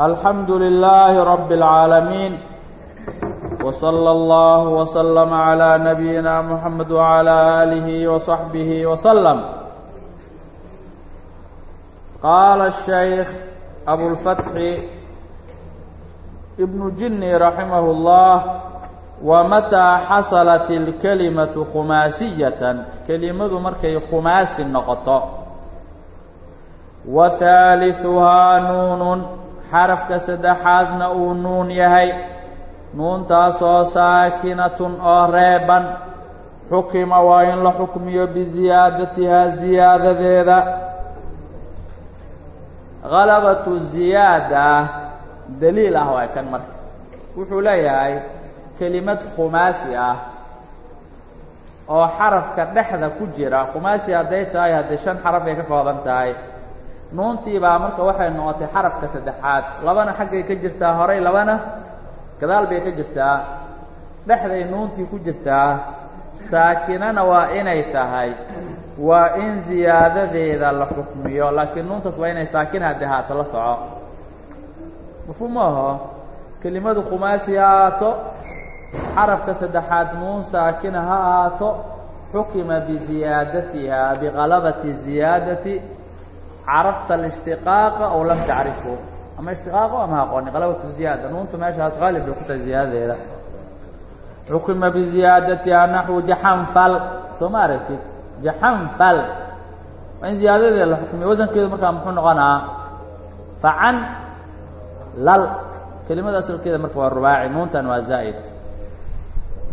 الحمد لله رب العالمين وصلى الله وسلم على نبينا محمد وعلى آله وصحبه وسلم قال الشيخ أبو الفتح ابن جني رحمه الله ومتى حصلت الكلمة خماسية كلمة مركي خماس نقطة وثالثها نون xarafka saddexaadna uu nuun yahay. Nuuntaasoo saakinatun oo reeban. Xukima waa in la xukmiyo biziyaadatihaa ziyaadadeeda. Halabatu ziyaada daliil ah waa kan marka. Wuxuu leeyahay kelimad khumaasi ah oo xarafka dhexda ku jira. Khumaasi hadday tahay haddii shan xaraf ay ka kooban tahay nuuntii baa marka waxay noqotay xarafka saddexaad. Labana xaggay ka jirtaa horay labana gadaal bay ka jirtaa. Dhexday nuuntii ku jirtaa. Saakinana waa inay tahay. Waa in ziyaadadeeda la xukmiyo laakiin nuuntaas waa inay saakina haddi haato la soco. Mafhuum aho kelimadu khumaasi ha ahaato xarafka saddexaad nuun saakina ha ahaato xukima biziyaadatiha biqalabati ziyaadati carafta alishtiqaaqa ow lam tacrifu ama ishtiqaaqo ama aqooni qalabatu ziyaada nuuntu meeshaas qaalib bay ku tahay ziyaadadeeda xukima biziyaadatiha naxwu jaxanfal soo ma aragtid jaxanfal waa in ziyaadadeeda la xukmiyo wasankeedu markaa muxuu noqonaa facan lal kelimada asalkeeda marka waa rubaaci nuuntan waa zaa'id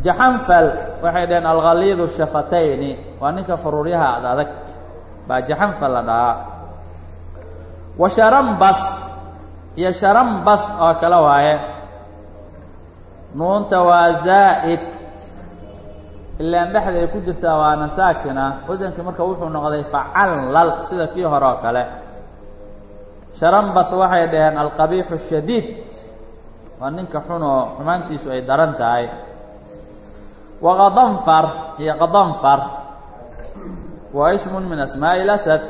jaxanfal waxay dhaheen alkhaliidu shafatayni waa ninka faruuryaha ad adag baa jaxanfal la dhahaa wa sharambas. Iyo sharambas oo kale waaye. Nuunta waa zaa'id. Ilaan dhexda ay ku jirtaa waana saakina wasankii marka wuxuu noqday facallal sida kii hore oo kale. Sharambas waxay dhaheen alqabiixu shadiid. Waa ninka xunoo xumaantiisu ay daran tahay. Wa qadanfar iyo qadanfar waa ismun min asmaa'i lasad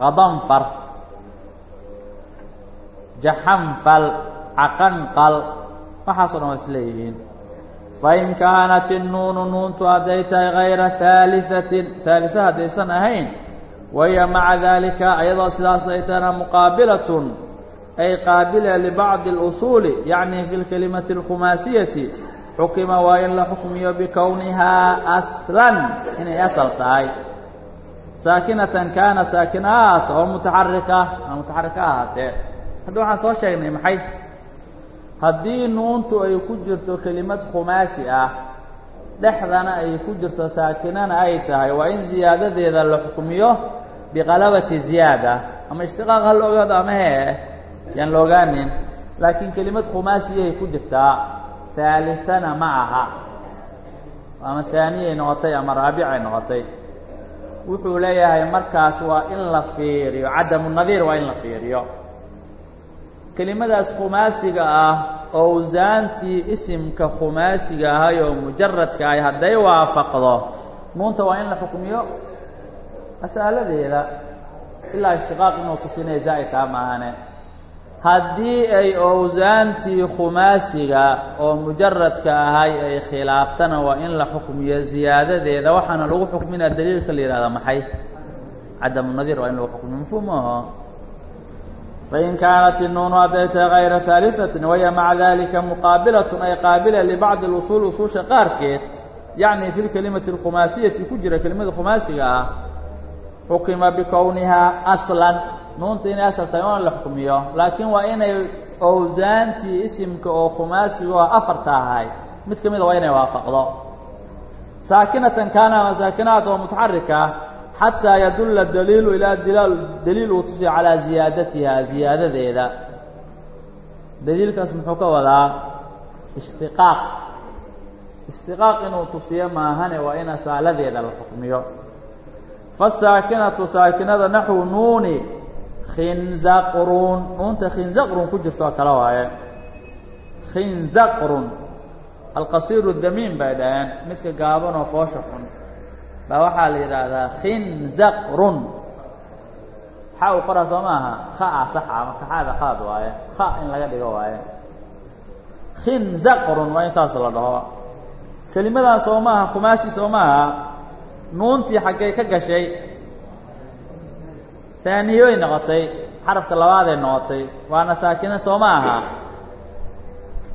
qadanfar jaxanfal caqanqal waxaasoo dhan waa is leeyihiin. Fain kaanat innuunu nuuntu hadday tahay hayra haaliatin haalisa haddaysan ahayn wahiya maca daalika ayadoo sidaas ay tahana muqaabilatun ay qaabila libacdi اlusuuli yacni fi lkalimati اlkhumaasiyati xukima waa in la xukmiyo bikownihaa aslan inay asal tahay. Saakinatan kaanat saakina ahaata oo mutaxarika ama mutaxarika ahaatee hadda waxaan soo sheegnay maxay? Haddii nuuntu ay ku jirto kelimad khumaasi ah dhexdana ay ku jirto saakinana ay tahay waa in ziyaadadeeda la xukmiyo biqalabati ziyaada. Ama ishtiqaaq ha la ama hee yaan la ogaanin laakiin kelimad khumaasiyay ku jirtaa haalisana ma aha. Ama haaniyay noqotay ama raabicay noqotay. Wuxuu leeyahay markaas waa in la fiiriyo cadamu nadiir waa in la fiiriyo kelimadaas khumaasiga ah owsaantii isimka khumaasiga ahay oo mujaradka ahy hadday waafaqdo. Nuunta waa in la xukmiyo mas'aladeeda ilaa ishtiqaaq inuu tusinaya zaa'idkaa maahane. Haddii ay owsaantii khumaasiga oo mujaradka ahay ay khilaaftana waa in la xukmiyo ziyaadadeeda waxaana lagu xukminaa daliilka la yihahda maxay? Cadamu waa in lagu xukmiyo mafhuum aho fain kaanat innuunu hadday tahay hayra haaliatin wahiya maca dalika muqaabilatun ay qaabila libacdi اlusuul usuusha qaarkeed yacni fi lkelimati اlkhumaasiyati ku jira kelimada khumaasiga ah xukima bikownihaa aslan nuunta inay asal tahay oona la xukmiyo laakiin waa inay owsaantii isimka oo khumaasiga oo afarta ahay mid ka mida waa inay waafaqdo saakinatan kaana ama saakinaat oo mutaxarika xataa yadulla daliilu ilaa daliil uu tusiyo calaa ziyaadatiha ziyaadadeeda daliilkaas muxuu ka wadaa ishtiqaaq ishtiqaaq inuu tusiyo maahane waa in asaaladeeda la xukmiyo fasaakinatu saakinada naxwu nuuni khinzaqrun nuunta khinzaqrun ku jirto oo kale waaye khinzaqrun alqasiiru damiin bay dhaheen midka gaaban oo foosha xun baa waxaa la yidhaahdaa khinzaqrun xa u qoraa soo maaha? Khaa saxa marka xaada qaad waaye. Kha in laga dhigo waaye. Khinzaqrun waa in saas la dhaho. Kelimadan soo maaha khumaasi soo maaha nuuntii xaggay ka gashay taaniyoy noqotay xarafka labaaday noqotay waana saakina soo ma aha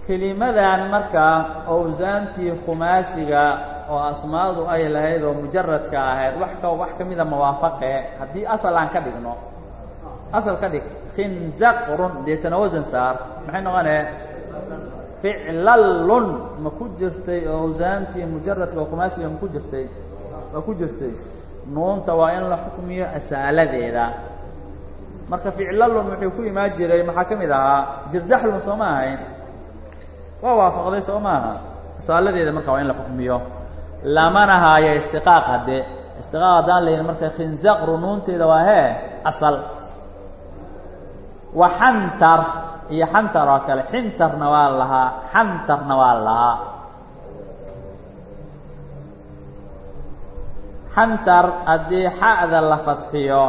kelimadan markaa owsaantii khumaasiga oo asmaadu ay lahayd oo mujaradka ahayd wax ka wax ka mida mawaafaqe. Haddii asal aan ka dhigno asal ka dhig khinzaqrun deetana wasan saar maxay noqonee ficlallun ma ku jirtay owsaantii mujaradka oo khumaasiga ma ku jirtay? Ma ku jirtay? Nuunta waa in la xukmiyo asaaladeeda. Marka ficlallun wuxuu ku imaan jiray maxaa ka mid ahaa? Jirdaxlun soo ma ahayn waa waafaqday soo maaha. Asaaladeeda marka waa in la xukmiyo lamana haayo ishtiqaaq hadde. Ishtiqaaq haddaan layihin marka khinzaqru nuunteeda waa hee asal. Wa xantar iyo xantar oo kale. Xintarna waa lahaa xantarna waa lahaa. Xantar haddii xa'da la fadxiyo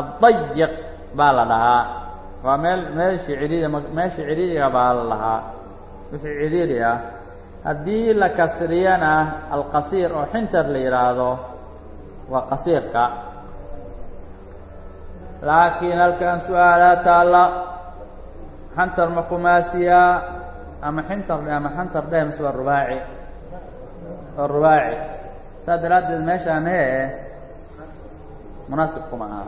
addayiq baa la dhahaa. Waa meel meeshii cidhiiri meesha cidhiiriga baa la dhahaa wixii cidhiiri ah haddii la kasriyana alqasiir oo xintar la yidhaahdo waa qasiirka. Laakiin halkan su'aalaa taalla xantar ma khumaasiya ama xintar ama xantar dheh mise waa rubaaci. Waa rubaaci. Saas daraaddeed meeshaan hee munaasib kuma aha.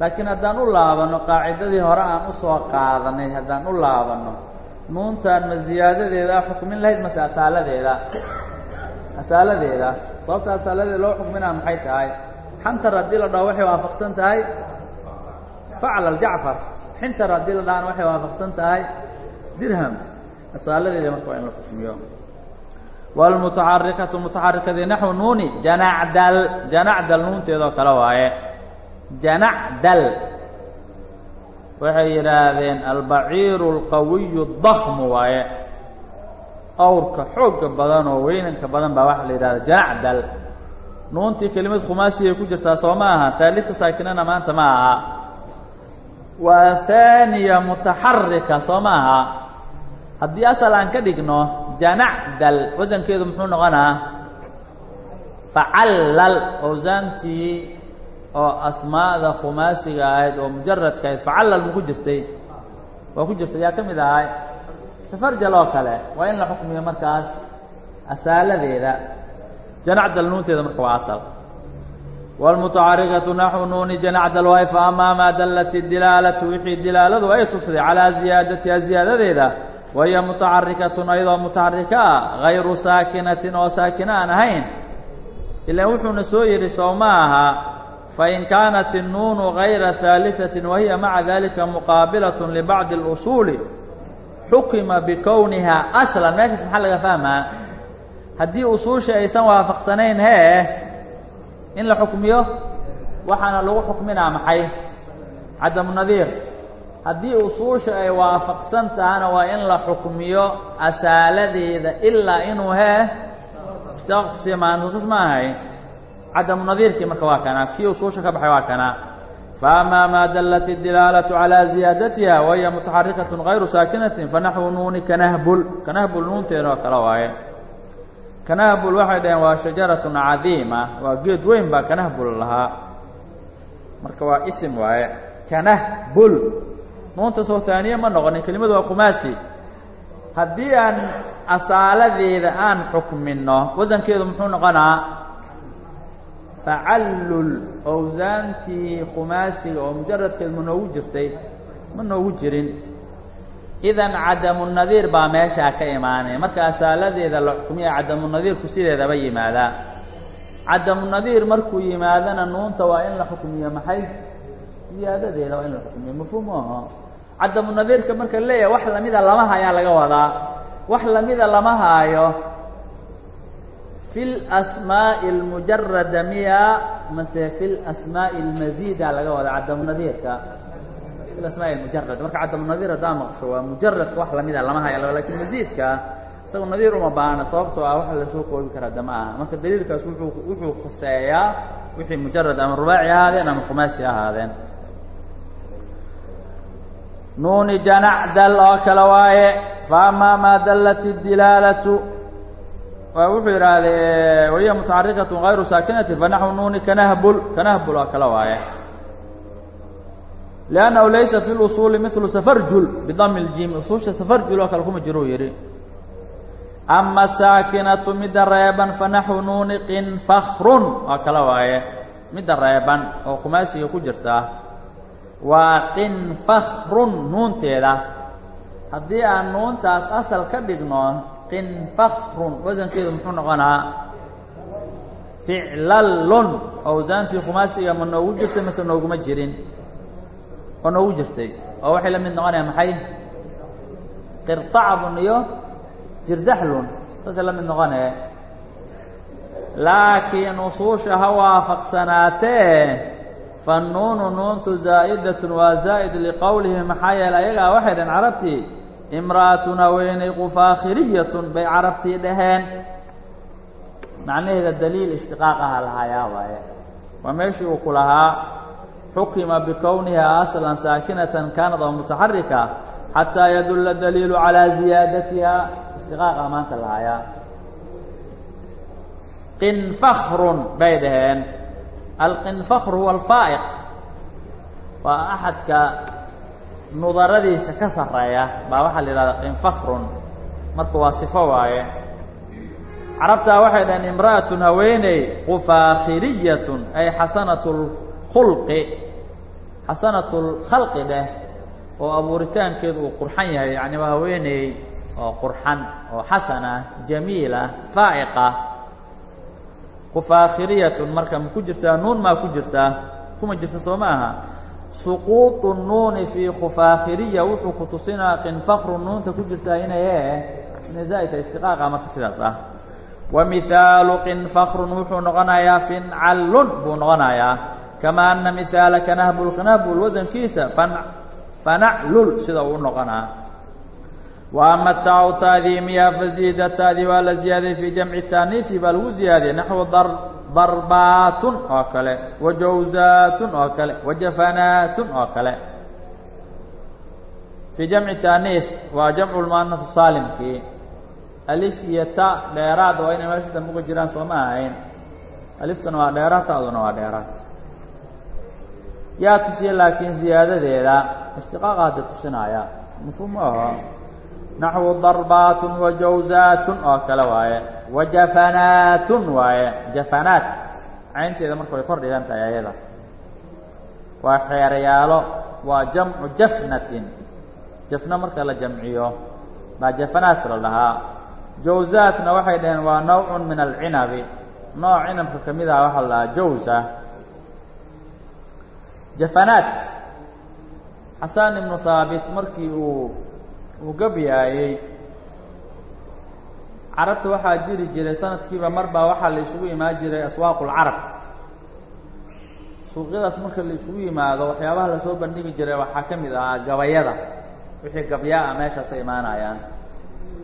Laakiin haddaan u laabanno qaacidadii hore aan u soo qaadanay haddaan u laabanno nuuntan ma ziyaadadeeda xukmin lahayd mase asaaladeeda asaaladeeda. Sababta asaaladeeda loo xukminaa maxay tahay? Xantar haddii la dhaho waxay waafaqsan tahay? Faclal jacfar. Xintar haddii la dhahana waxay waafaqsan tahay? Dirham. Asaaladeeda marka waa in la xukmiyo. Wاlmutaxarikatu mutaxarikadii naxwu nuuni. Janacdal janacdal nuunteedoo kale waaye. Janacdal waxay yidhaahdeen albaciiru اlqawiyu اdakmu waaye. Awrka xoogga badan oo weynanka badan baa waxaa la yidhahda janacdal nuuntii kelimad khumaasiyay ku jirtaa soo ma aha taalifka saakinana maanta ma aha. Waa haaniya mutaxarika soo ma aha. Haddii asal aan ka dhigno janacdal wasankeedu muxuu noqonaa? Facallal owsaantii oo asmaada khumaasiga ahayd oo mujaradka ahayd facallal ma ku jirtay. Waa ku jirtay yaa ka mid ahay. Safarjal oo kale waa in la xukmiyo markaas asaaladeeda janacdal nuunteeda marka waa asal. Wاlmutacarikatu naxwu nuuni janacdal waay fa amaa maa dallat idilaalatu wixii dilaaladu ay tusday calaa ziyaadatiha ziyaadadeeda wahiya mutacarikatun ayadoo mutacarika ah gayru saakinatin oo saakina aan ahayn. Ilaan wuxuuna soo yidhi aha fain kaanat الnuunu gayra haaliثaةi wahiya maca dalika muqaabilaة libacdi اlusuuli xukima bikowniha aslan meeshaas maxaa laga fahmaa haddii usuusha aysan waafaqsanayn hee in la xukmiyo waxaana lagu xukminaa maxay cadamu nadiir haddii usuusha ay waafaqsan tahana waa in la xukmiyo asaaladeeda ilaa inuu hee simaansusas ma ahay cadamu nadiirkii marka waa kana kii usuusha ka baxay waa kana faama maa dallat idilaalatu calaa ziyaadatiha wahiya mutaxarikatun gayru saakinatin fanaxwu nuuni kanahbul kanahbul nuunteeda oo kale waaye kanahbul waxay dhaheen waa shajaratun cadiima waa geed weyn baa kanahbul lahaa marka waa isim waaye kanahbul nuunta soo haaniye ma noqonin kelimadu waa khumaasi haddii aan asaaladeeda aan xukminno wasankeedu muxuu noqonaa facallul owsaantii khumaasiga oo mujaradkeed ma noogu jirtay ma noogu jirin. Idan cadamunadiir baa meeshaa ka imaanaya marka asaaladeeda la xukmiya cadamunadiirku sideedaba yimaadaa. Cadamunadiir markuu yimaadana nuunta waa in la xukmiyo maxay? Ziyaadadeeda waa in la xukmiyo mafhuum aho cadamunadiirka marka leeyahay wax lamida lama hayaa laga wadaa. Wax lamida lama haayo fi lasmaa'i almujarada miya mase fi lasmaa'i almasiida laga wadaa cadamunadiirka fi lasmaa'i almujarad marka cadamunadiir haddaa maqsho waa mujaradka wax lamida lama haya laakiin masiidka isaga nadiir uma baahna sababtoo ah waxa la soo koobi karaa dama aha. Marka daliilkaas wuxuu khuseeyaa wixii mujarad ama rubaaci ahaadeen ama khumaasi ahaadeen. Nuuni janac dal oo kale waaye fa amaa maa dallat اdilaalatu wuxuu yidhaahday wahiya mutaxarikaة غayru saakinati fanaxو nuuni kanahbul kanahbul oo kale waaye لأnnahu laysa fi اlusuuli miثlu safarjul bidami اljiim usuusha safarjul oo kale kuma jiruu yidhi ama saakinatu midda reeban fanaxو nuuni qinfakrun oo kale waaye midda reeban oo khumaasiga ku jirta waa qinfakrun nuunteeda haddii aan nuuntaas asal ka dhigno qinfakrun wasankeedu muxuu noqonaa ficlallun. Awsaantii khumaasiga ma noogu jirtay mase nooguma jirin. Oo noogu jirtay. Oo waxay la mid noqonaya maxay? Qirtacbun iyo jirdaxlun. Saasay la mid noqonee laakiin usuusha ha waafaqsanaatee fannuunu nuuntu zaa'idatun waa zaa'id liqowlihi maxaa yeele ayagaa waxay dhaheen carabtii imra'atun haweeney qufaakhiriyatun bay carabtii dhaheen. Macnaheeda daliil ishtiqaaqaha lahayaa waaye. Waa meeshii uu ku lahaa xukima bikowniha aslan saakinatan kaanad oo mutaxarika xataa yadulla daliilu calaa ziyaadatiha. Ishtiqaaqa maanta lahayaa. Qinfakrun bay dhaheen. Alqinfakru huwa alfaa'iq waa axadka nudaradiisa ka sarreeya baa waxaa la yidhahdaa qinfakrun marka waa sifo waaye. Carabtaa waxay dhaheen imra'atun haweeney qufaakhiriyatun ay xasanatu lkhulqi xasanatu lkhalqi dheh oo abuuritaankeedu uu qurxan yahay. Yacni waa haweeney oo qurxan oo xasana jamiila faa'iqa. Qufaakhiriyatun marka ma ku jirtaa nuun maa ku jirtaa kuma jirta soo ma aha suquuطu nuuni fii khufaakhiriya wuxuu ku tusinaa qinfakru nuunta ku jirtaa inay ee inay zaa'idka ishtiqaaqa marka sidaas ah. Wa mihaalu qinfakrun wuxuu noqonayaa fincallun buu noqonayaa. Kama ana mihaala kanahbul kanahbul wasankiisa fan fanaclul sida uu u noqonaa. Wa ama taacu taadiimiya faziida taadi waa la ziyaaday fii jamci taaniifi baa lagu ziyaadiyey naxwu darbaatun oo kale. Wa jawzaatun oo kale. Wa jafanaatun oo kale. Fii jamci taaniif waa jamcu lmu'anasu saalimkii alif iyo ta dheeraad waa inay meesha dambe uga jiraan sooma ahayn. Aliftuna waa dheeraad ta'duna waa dheeraad. Yaa tusiya laakiin ziyaadadeeda ishtiqaaqa hadda tusinaya. Mafhuum ma naxwu darbaatun wa jawzaatun oo kale waaye wa jafanaatun waaye jafanaat. Caynteeda marka way kor dhigan tahay ayada waa xeerayaalo waa jamcu jafnatin. Jafna marka la jamciyo baa jafanaat la dhahaa jawzaatna waxay dhaheen waa nawcun min alcinabi. Nooc cinabka ka mid ah waxaa la dhahaa jawza. Jafanaat. Xasan ibnu haabit markii uu uu gabyaayey carabta waxaa jiri jiray sanadkiiba mar baa waxaa la isugu imaan jiray aswaaqu lcarab suuqyadaas marka la isugu yimaado waxyaabaha la soo bandhigi jiray waxaa ka mid ahaa gabayada. Wixii gabyaa ah meeshaasay imaanayaan.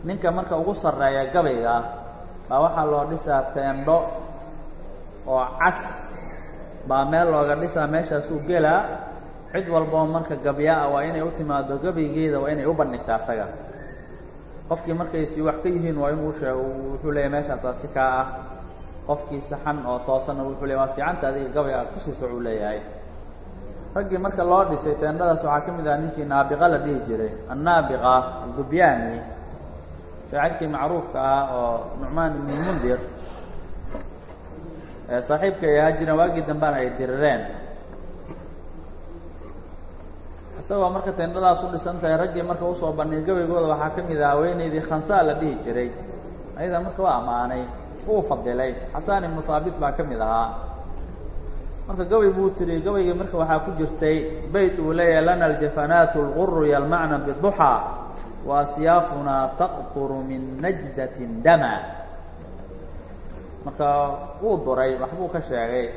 Ninka marka ugu sarreeya gabayga baa waxaa loo dhisaa teendho oo cas. Baa meel looga dhisaa meeshaasuu gelaa. Cid walboo marka gabyaa-a waa inay u timaado gabaygeeda waa inay u bandhigtaa asaga qofkii markaysi wax ka yihiin waa inuu sheego wuxuu leeyahy meeshaasaa si kaa ah. Qofkii saxan oo toosanna wuxuu leeyahy waa fiicanta adiga gabay aad ku sii socuu leeyahay. Raggii marka loo dhisay teendhadaas waxaa ka mid ah ninkii naabiqa la dhihi jiray annaabiqa dubyaani shaacirkii macruufka ah oo nucmaan ibnu mundir. Saaxiibka ay ahaa jireen waagii dambena ay dirireen isagoo marka teendhadaas u dhisan tahay raggii marka u soo bandhigay gabaygooda waxaa ka mid ah haweenaydii khansaa la dhihi jiray. Ayada marka waa ammaanay uu fadilay. Xasaan ibnu haabit baa ka mid ahaa. Marka gabay buu tiri gabaygii marka waxaa ku jirtay beyt uu leeyahay lana aljafanaatu اlguru yalmacna wa asyaafunaa taqturu min najdatin dama. Marka wuu duray waxbuu ka sheegay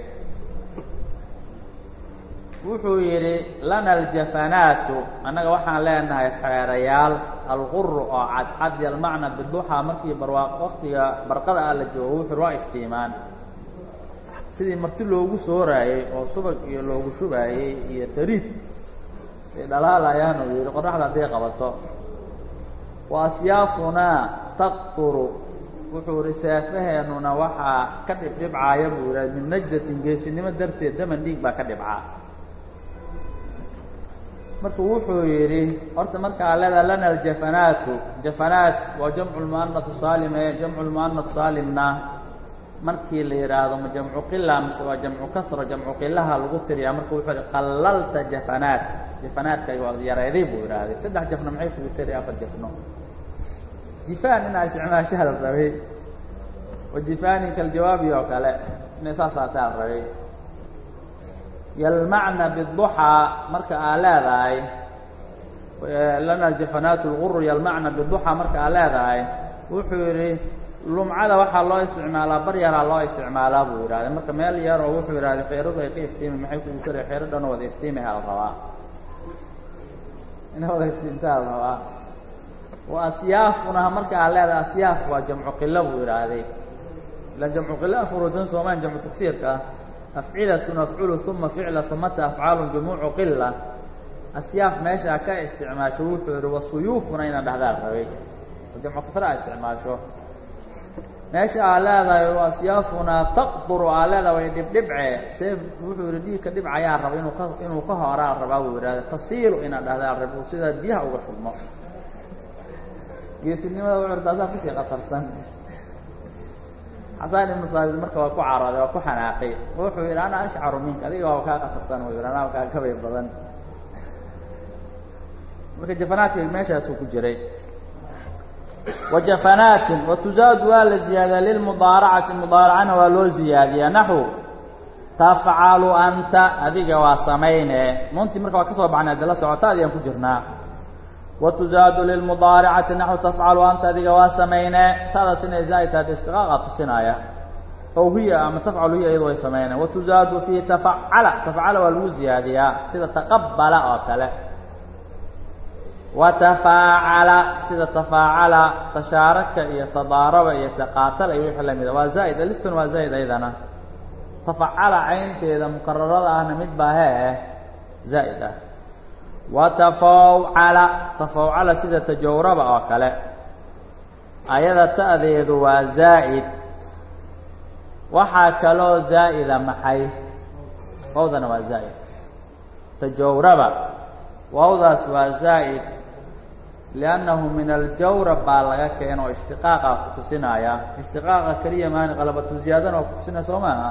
wuxuu yidhi lana aljafanaatu. Annaga waxaan leenahay xeerayaal alguru oo cadcad yalmacna biduxaa markii barwaaq. Waktiga barqada ah la joogo wuxuu waa iftiimaan. Sidii marti loogu sooraayey oo subag iyo loogu shubaayey iyo tariid ay dhalaalayaan uu yidhi qoraxda hadday qabato. Wa asyaafunaa taqturu. Wuxuu ihi seefaheenuna waxaa ka dhibdhibcaaya buu yidhaha min najdatin geesinimo darteed daman dhiig baa ka dhibcaa marka wuxuu yidhi horta markaa leeda lana aljafanaatu. Jafanaat waa jamcu lmu'anatu saalim ee jamcu lmu'anatu saalimna. Markii la yidhaahdo ma jamcu qila mise waa jamcu kasro jamcu qilaha lagu tiriyaa marka wuxuu yihi qallalta jafanaat. Jafanaadka waa yareeday buu yidhaahday. Saddex jafno maxay kugu tiri afar jafno? Jifaan inaa isticmaashaha la rabay. Wa jifaanin kaljawaabi oo kale. Inay saasaataa la rabay yalmacna biduxaa marka aa leedahay lana jafanaatu lguru yalmacna biduxaa marka aa leedahay wuxuu yidhi lumcada waxaa loo isticmaalaa bar yaraa loo isticmaalaa buu yidhahday. Marka meel yaroo wuxuu yidhahday xeeradu ay ka iftiimi maxay kugu tari xeero dhanoo wada iftiimiha la rabaa. Ina wada iftiimtaa la rabaa. Wa asyaafuna marka aa leedahay asyaaf waa jamcu qilo buu yidhaahday ilan jamcu qilo afurusan soomaan jamcu tagsiirka afcilatun afculu uma ficla umata afcaalun jumuucu qila asyaaf meeshaa ka isticmaasho wuxuu yihi wasuyuufuna inaan dhahdaa rabay. Jamcu kasra a isticmaasho. Meesha aa leedahay asyaafunaa taqduru aa leedahay way dhibdhibce. Seef wuxuu yihi dhiigka dhibcayaa raba inuu ka horaa rabaa buu yidhahda tasiilu inaan dhahdaa rab sida biyaha uga shubmo. Geesinimada wuxuu taasaa ku sii qatarsan xasaan ibnu saabit marka waa ku carooday waa ku xanaaqay. Wuxuu yidhi ana ashcaru minka adiga waa kaa qatarsan uu yidhi anaa kaa kabay badan. Marka jafanaadka meeshaasuu ku jiray. Wa jafanaatin wa tuzaadu waa la ziyaadiyaa lilmudaaracati mudaaracana waa loo ziyaadiyaa. Naxu tafcalu anta adiga waa samayne nuuntii marka waa ka soo baxnay adala socota adiyaan ku jirnaa wa tuzaadu lilmudaaracati naxu tafcalu anta adiga waa samayne taadaas inay zaa'id tahay ishtiqaaqa tusinaya ow hiya ama tafcalu hiya iyadu way samayne wa tuzaadu fii tafacala tafcala waa lagu ziyaadiyaa sida taqabala oo kale wa tafaacala sida tafaacala tashaaraka iyo tadaaraba iyo taqaatala iyo wixii lamida waa zaa'id aliftun waa zaa'id aydana tafacala caynteeda mukararada ahna mid baa zaa'id ah wa tafawcala tafawcala sida tajawraba oo kale. Ayada ta'deedu waa zaa'id waxaa kaloo zaa'ida maxay? Wawdana waa zaa'id tajawraba waawdaas waa zaa'id liannahu min aljawrab baa laga keeno oo ishtiqaaqa ku tusinaya ishtiqaaqa keliya maani qalabatu ziyaadana oo ku tusinaya soo maaha.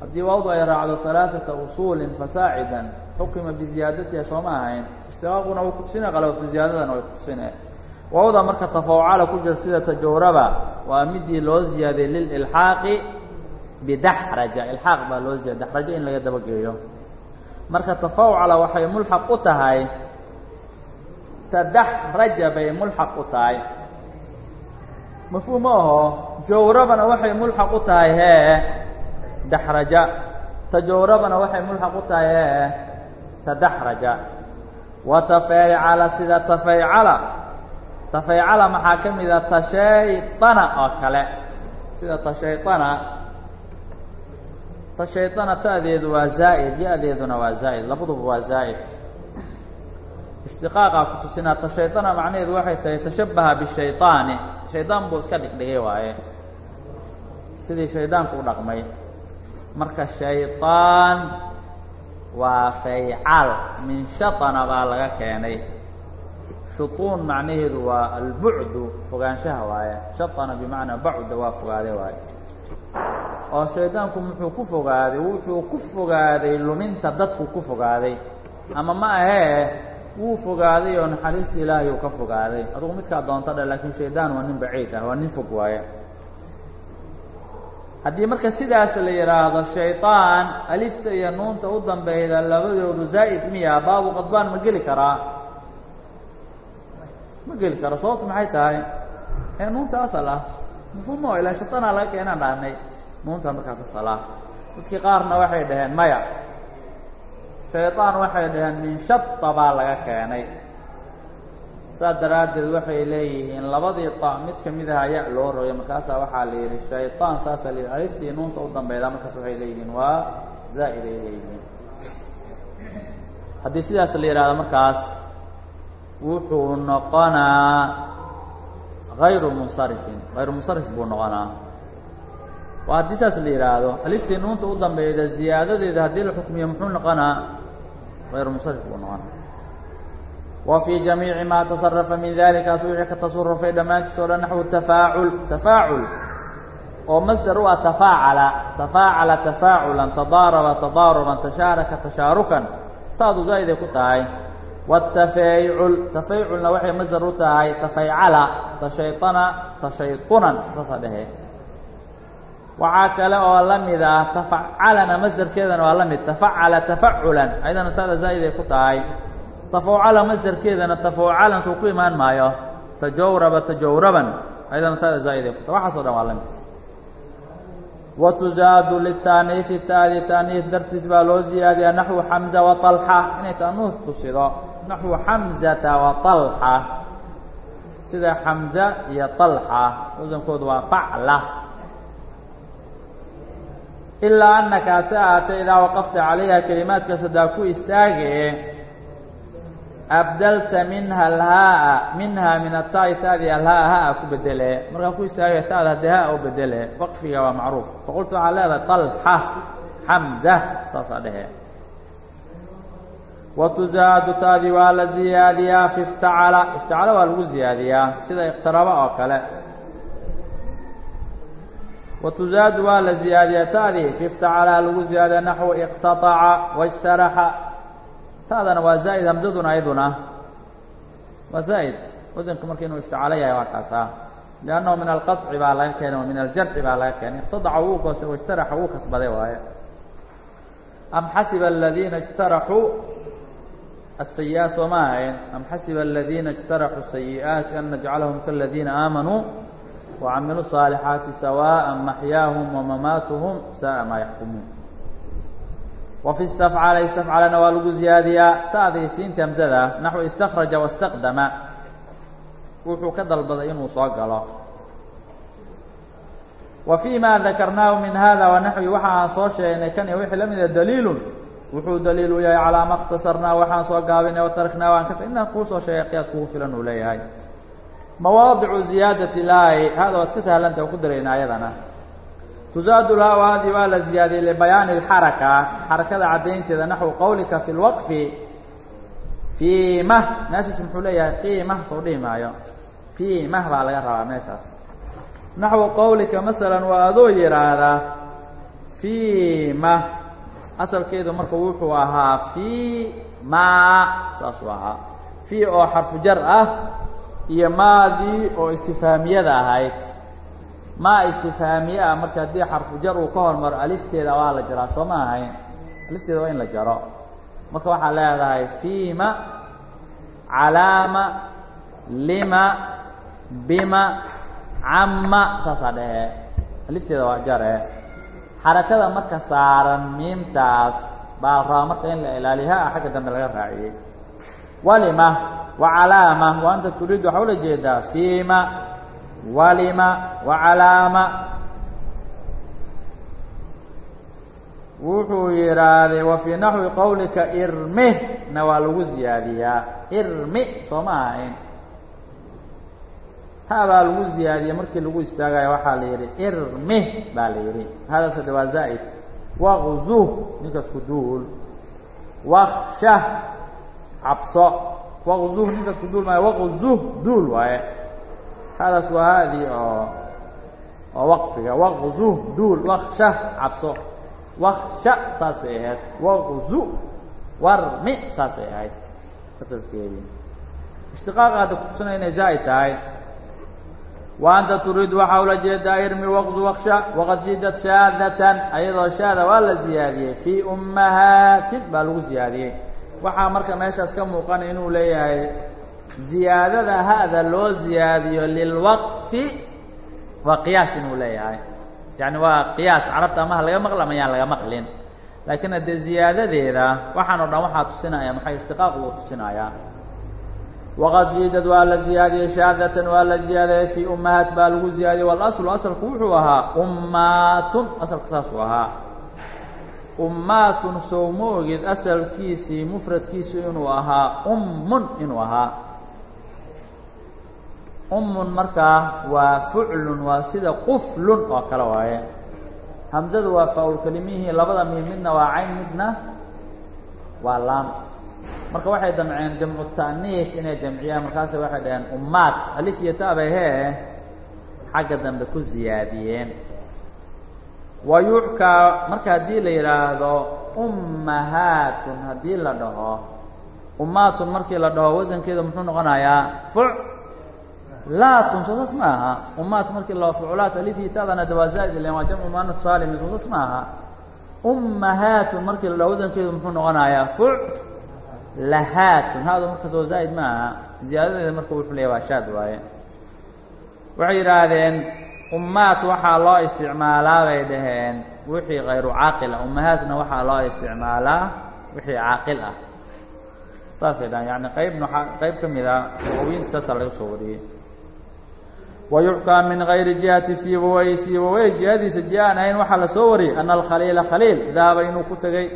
Haddii waawdu ay raacdo alaaثata usuulin fasaacidan xukima biziyaadatiha soo ma ahayn ishtiqaaquna wuu ku tusinaya qalabatu ziyaadadana way ku tusinaya waawda marka tafawcala ku jira sida tajawraba waa midii loo ziyaadiyey lililxaaqi bidaxraja ilxaaq baa loo ziyadiy daxrajo in laga dabageeyo marka tafawcala waxay mulxaq u tahay tadaxraja bay mulxaq u tahay mafhuum ma aho jawrabana waxay mulxaq u tahay hee daxraja tajawrabana waxay mulxaq u tahay hee tadaxraja wa tafaycala sida tafaycala tafaycala maxaa ka mida tashayطana oo kale sida tashayطana tashayطana ta'deedu waa zaa'id ya-deeduna waa zaa'id labaduba waa zaa'id ishtiqaaqa ku tusinaa tashayطana macnaheedu waxay tahay tashabaha bishayطaani shaydaan buu iska dhigdhigay waaye sidii shaydaanku u dhaqmay marka shayطaan waa faycal min shaطana baa laga keenay shuطuun macnaheedu waa albucdu fogaanshaha waaye shaطana bimacnaa bacda waa fogaade waaye oo shaydaanku muxuu ku fogaaday wuxuu ku fogaaday luminta dadku ku fogaaday ama ma ahee wuu fogaaday oo naxariista ilaahay uu ka fogaaday adugu midkaa doonta dhe laakiin shaydaan waa nin baciid ah waa nin fog waaye haddii marka sidaas la yidhaahdo shayطaan alifta iyo nuunta u dambeyda labadoodu zaa'id miya baabu qadbaan ma geli karaa ma geli karo sababtu maxay tahay ee nuunta asal ah mafhuumo ilaan shayطaanaa laga keenaan dhahnay nuunta markaas asal ah dadkii qaarna waxay dhaheen maya shayطaan waxay dhaheen min shata baa laga keenay saas daraaddeed waxay leeyihiin labadii ta mid ka mid aha ya loo rogay markaasaa waxaa la yidhi shayطaan saasaa la yidhi aliftii nuunta u dambeyda markaas waxay leeyihiin waa zaa'id ay leeyihiin. Haddii sidaas la yidhahdo markaas wuxuu noqonaa hayru munsarifin hayru munsarif buu noqonaa. Waa haddii sidaas la yidhaahdo aliftii nuunta u dambeyda ziyaadadeeda haddii la xukmiyo muxuu noqonaa hayru munsarif buu noqonaa wa fii jamiici maa tasarafa min dalikaas wixii ka tasarufay dhammaantiis oo dhan naxwu tafaacul tafaacul oo masdar u ah tafaacala tafaacala tafaaculan tadaaraba tadaaruban tashaaraka tashaarukan taadu zaa'iday ku tahay watafaycul tafayculna waxay masdar u tahay tafaycala tashayطana tashayطunan saasaa dhehe waxaa kale oo la mid ah tafacalana masdarkeedana waa la mid tafacala tafaculan ayadana taada zaa'iday ku tahay tafawcala masdarkeedana tafawcalan soo ku imaan maayo tajawraba tajawraban ayadana tada zaa'idee kuta waxaasoo dhan waa la mid wa tuzaadu litaaniifi taadi taaniif dartiis baa loo ziyaadiyaa naxwu xamza wa alxa inay taanuus tusido naxwu xamzata wa alxa sida xamza iyo alxa wasankoodu waa facla ilaa annakaasi ahaatay idaa waqafta calayha kelimaadka sadaa ku istaagee abdalta minha alhaaa minha min ataa'i ta'dii alhaaa haa ku bedele. Markaa ku istaagaya ta'da haddee haa u bedele. Waqfiga waa macruuf. Faqultu waxaa leedahay طalxa xamza saasaa dhehe wa tuzaadu taadii waa la ziyaadiyaa fi iftacala iftacala waa lagu ziyaadiyaa sida iqtaraba oo kale. Wa tuzaadu waa la ziyaadiyaa ta'dii fi iftacala lagu ziyaadiya naxwu iqtataca waistaraxa tadana waa zaa'id hamzaduna ayaduna? Waa zaa'id wasanku marka inuu ifticaalo yahay waa kaasa ah. liannahu min alqaطci baa laga keenay wa min aljarxi baa laga keenay. Iqtadaca wuu goose waijtaraxa wuu kasbaday waaye. Am xasiba aladiina ijtaraxuu asayi'aat soo ma ahayn. Am xasiba aladiina ijtaraxuu sayi'aati an najcalahum kaladiina aamanuu wacamiluu saalixaati sawaءa maxyaahum wamamaatuhum sa'a maa yaxkumuun fi istafcala istafcalana waa lagu ziyaadiyaa. Ta'dii siinta hamsada naxwu istakraja wastaqdama wuxuu ka dalbaday inuu soo galo. Wa fii ma dakarnaahu min hada wa naxwi waxa aan soo sheegnay kan iyo wixii la mida daliilun. Wuxuu daliil u yahay calaa ma اkhtasarnaa waxaan soo gaabinay wa taraknaa waan ka inaan kuu soo sheegay qiyaas kugu filan uu leeyahay. Mawaadicu ziyaadati laahi hada waa ku daraynaa ayadana tuzaadu lhaa haadii waa la ziyaadiyey libayaani اlxaraka xarakada caddaynteeda naxwu qowlika fi اlwaqfi fiimah meeshaas muxuu leeyahay qiimah soo dhihi maayo. Fiimah baa laga rabaa meeshaas. Naxwu qowlika masalan waa adoo yidhaahdaa fiima. Asalkeedu marka wuxuu ahaa fii maa saasuu ahaa. Fii oo xarfu jar ah iyo maadii oo istifaamiyada ahayd maa istifaamiye ah marka haddii xarfu jar uu ka hormaro alifteeda waa la jaraa soo ma ahayn. Alifteeda waa in la jaro. Marka waxaa leedahay fiima calaama lima bima camma saasaa dhehe alifteeda waa jare xarakada marka saaran miimtaas baa rabaa marka in la ilaaliyo ha xagga dambe laga raaciyey. Walima wa calaama wa anta turiid waxaa ula jeedaa fiima walima wa calaama wuxuu yidhaahday wa fii naxwi qowlika irmihna waa lagu ziyaadiyaa. Irmi soo ma ahayn. Ha baa lagu ziyaadiyey markii lagu istaagayo waxaa la yidhi irmih baa la yidhi. Hadaas de waa zaa'id. Waqzuh ninkaas ku duul. Wakshah cabso. Waqzuh ninkaas ku duul maayo. Waqzuh duul waaye hadaas waa haadii oo oo waqfiga. Waqzuh duul wakshah cabso. Waksha saasay waqzu warmi saasay ahayd. Asalkeedii ishtiqaaqa hadda kutusana inay zaa'id tahay. Wa anta turiid waxaa ula jeedaa irmi waqdu waksha waqad ziidat shaadatan ayadoo shaada waa la ziyaadiyey. Fii ummahaatin baa lagu ziyaadiyey. Marka meeshaas ka muuqanay inuu leeyahay ziyaadada ha'da loo ziyaadiyo lilwaqfi waa qiyaas inuu leeyahay. Yacni waa qiyaas carabta amaha laga maqla amayaan laga maqlin. Laakiin haddee ziyaadadeeda waxaan o dhan waxaa tusinaya maxay ishtiqaaq uu tusinayaa. Waqad ziidad waa la ziyaadiyey shaadatan waa la ziyaadiyey fii ummahaat baa lagu ziyaadiyey. Walaslu asalku wuxuu ahaa ummaatun asalku saasuu ahaa. Ummaatun sow ma ogid asalkiisii mufradkiisu inuu ahaa ummun inuu ahaa ummun markaa waa fuclun waa sida quflun oo kale waaye. Hamzadu waa faa-ul kelimihii labada miim midna waa cayn midna waa laam. Marka waxay damceen jamcu ta'niif inay jamciyaan markaase waxay dhaheen ummaat alif iyo ta'bay hee xagga dambe ku ziyaadiyeen. Wa yuxkaa marka haddii la yidhaahdo ummahaatun haddii la dhaho ummaatun markii la dhaho wasankeedu muxuu noqonayaa fuc laatun soo saas ma aha ummaat markii la fuculaat alifii ta'dana dawaa zaa'id ilen waa jamcu muanaf saalim saas ma aha ummahaatun markii la dhaho wasankeedu muxuu noqonayaa fuc lahaatun haadu marka soo zaa'id ma aha ziyaadadeeda marka wuxuu leeyahy waa shaad waaye waxay yidhaahdeen ummaat waxaa loo isticmaalaa bay dhaheen wixii kayru caaqil ah ummahaatna waxaa loo isticmaalaa wixii caaqil ah saasay dhahan yani qaybna qayb ka mid a luqawiinta saasaa laga soo wariyey wa yuxkaa min gayri jihati siibawey siibawey jihadiisa jiha aan ahayn waxaa la soo wariyey ana alkhaliila khaliil dahaba inuu ku tegey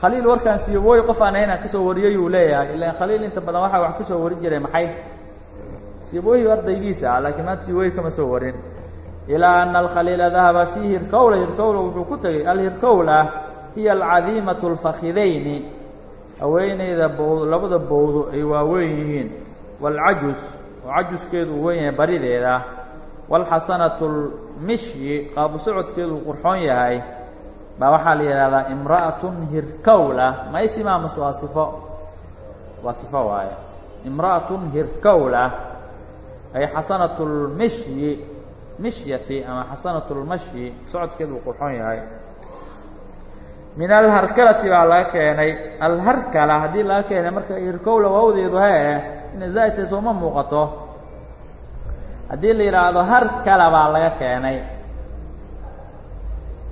khaliil warkaan siibawey qof aan ahayn aan ka soo wariyey uu leeyahay ilaan khaliil inta badan waxaa wax ka soo wari jiray maxay siibawey ardaygiisa ah laakiin maanta siibawey kama soo warin ilaa ana alkhaliila dahaba fii hirkowla hirkowla wuxuu ku tegey alhirkowla hiya alcadiimatu alfakhidayni haweenayda bowd labada bowdo ay waaweyn yihiin waalcajus oo cajuskeedu uu weyn barideeda waalxasanatu lmishyi qaabu socodkeedu qurxoon yahay baa waxaa la yidhahdaa imra'atun hirkowla ma isimaamase waa sifo waa sifo waaye imra'atun hirkowla ay xasanatu lmishyi mishyati ama xasanatu lmashyi socodkeedu qurxoon yahay min alharkalati baa laga keenay alharkala haddii laga keenay marka hirkowla waawdeedu hee inay zaa'idtahay sooma muuqato haddii la yidhaahdo harkala baa laga keenay.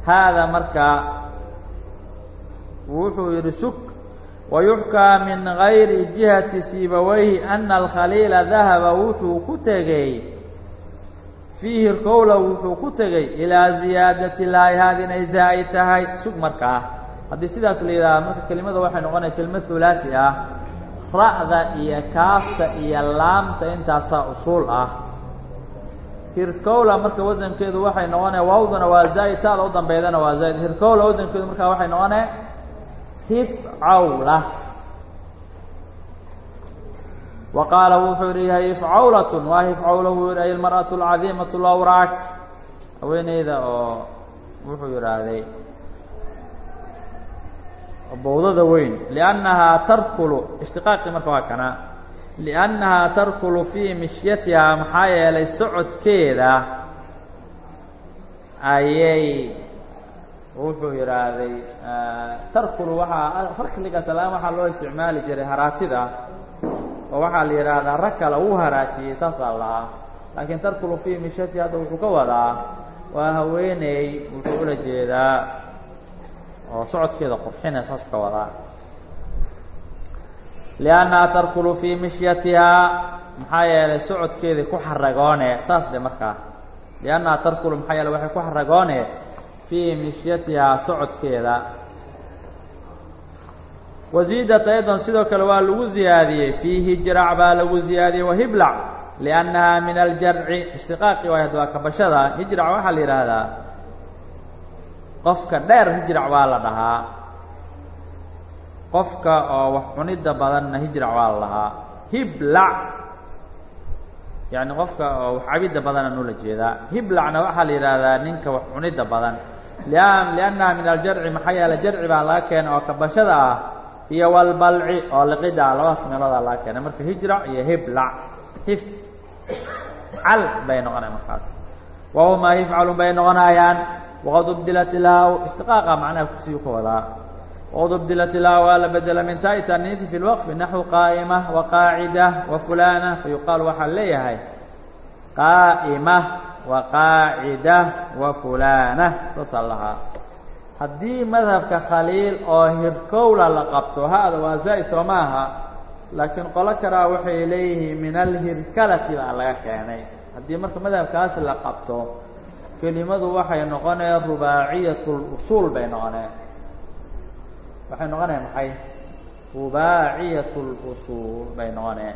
Haada marka wuxuu yidhi suk wayuxkaa min gayri jihati siibawayhi ana alkhaliila dahaba wuxuu ku tegey. Fii hirkowla wuxuu ku tegey ilaa ziyaadati laayahaad inay zaa'id tahay. Sug markaa haddii sidaas la yidhahdo marka kelimada waxay noqonaya kelima hulaasi ah. Ra'da iyo kaafta iyo laamta intaasaa usuul ah hirkowla marka wasankeedu waxay noqonaya waawduna waa zaa'id taada u dambeydana waa zaa'id. Hirkowla wasankeedu markaa waxay noqonaya hifcawla wa qaala wuxuu yidhi hifcawlatun waa hifcawla wuu yidhi ay almar'atu alcadiimatu lawraak haweeneyda oo wuxuu yidhaahday bowdada weyn liannahaa tarkulu. Ishtiqaaqii marka waa kana liannahaa tarkulu fii mishyatihaa maxaa yeelay socodkeeda ayay wuxuu yidhaahday tarkulu waxaa farkligaas alaan waxaa loo isticmaali jiray haraatida. oo waxaa la yidhaahdaa rag kale wuu haraatiyey. saasaa lahaa. laakiin tarkulu fii mishyatiha hadda wuxuu ka wadaa waa haweeney wuxuu ula jeedaa. oo socodkeeda qurxina saas ka wadaa liannahaa tarkulu fii mishyatihaa maxaa yeelay socodkeedii ku xaragoone saas dhe markaa. liannahaa tarkulu maxaa yeeley waxay ku xaragoone fii mishyatihaa socodkeeda. wasiidat aydan sidoo kale waa lagu ziyaadiyey fii hijrac baa lagu ziyaadiyey wahiblac liannahaa min aljarci ishtiqaaqi waay waa kabashada hijrac waxaa la yidhaahdaa qofka dheer hijrac baa la dhahaa qofka oo wax cunidda badanna hijrac baa la dhahaa hiblac yacni qofka oo wax cabidda badana noola jeedaa hiblacna waxaa la yidhaahdaa ninka wax cunidda badan. Liannaha min aljarci maxaa yeele jarci baa laga keenay oo kabashada ah iyo walbalci oo liqida ah labadaas meeloodaa laga keenay marka hijrac iyo hiblac hif. Cal bay noqonaya markaas. Wahumaa hifcalun bay noqonayaan. Waqad ubdilat ilaaw ishtiqaaqa macnaha kursiyu ka ubdilat ilaaw waa la bedela min taa'i taaniifi fi lwaqfi naxwu qaa'ima wa qaacida wa fulaana fa yuqaalu waxaa leeyahay qaa'ima wa qaacida wa fulaana saasaa lahaa haddii madhabka khaliil oo hirkowla la qabto ha-da waa zaa'id soo ma aha laakiin qolo kalaa waxay leeyihiin min alhirkalati baa laga keenay haddii marka madhabkaas la qabto kelimadu waxay noqoneen rubaaciyat lusuul bay noqoneen waxay noqonaya maxay? Rubaaciyat اlusuul bay noqonee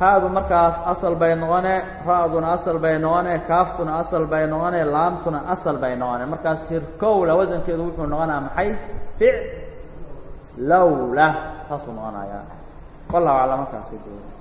haadu markaas asal bay noqone ra-duna asal bay noqone kaaftuna asal bay noqone laamtuna asal bay noqone markaas hirkowla wasankeedu wuxuu noqonaya maxay? Fic lowla saasuu noqonayaa. Wallahu aclam markaas ka jooga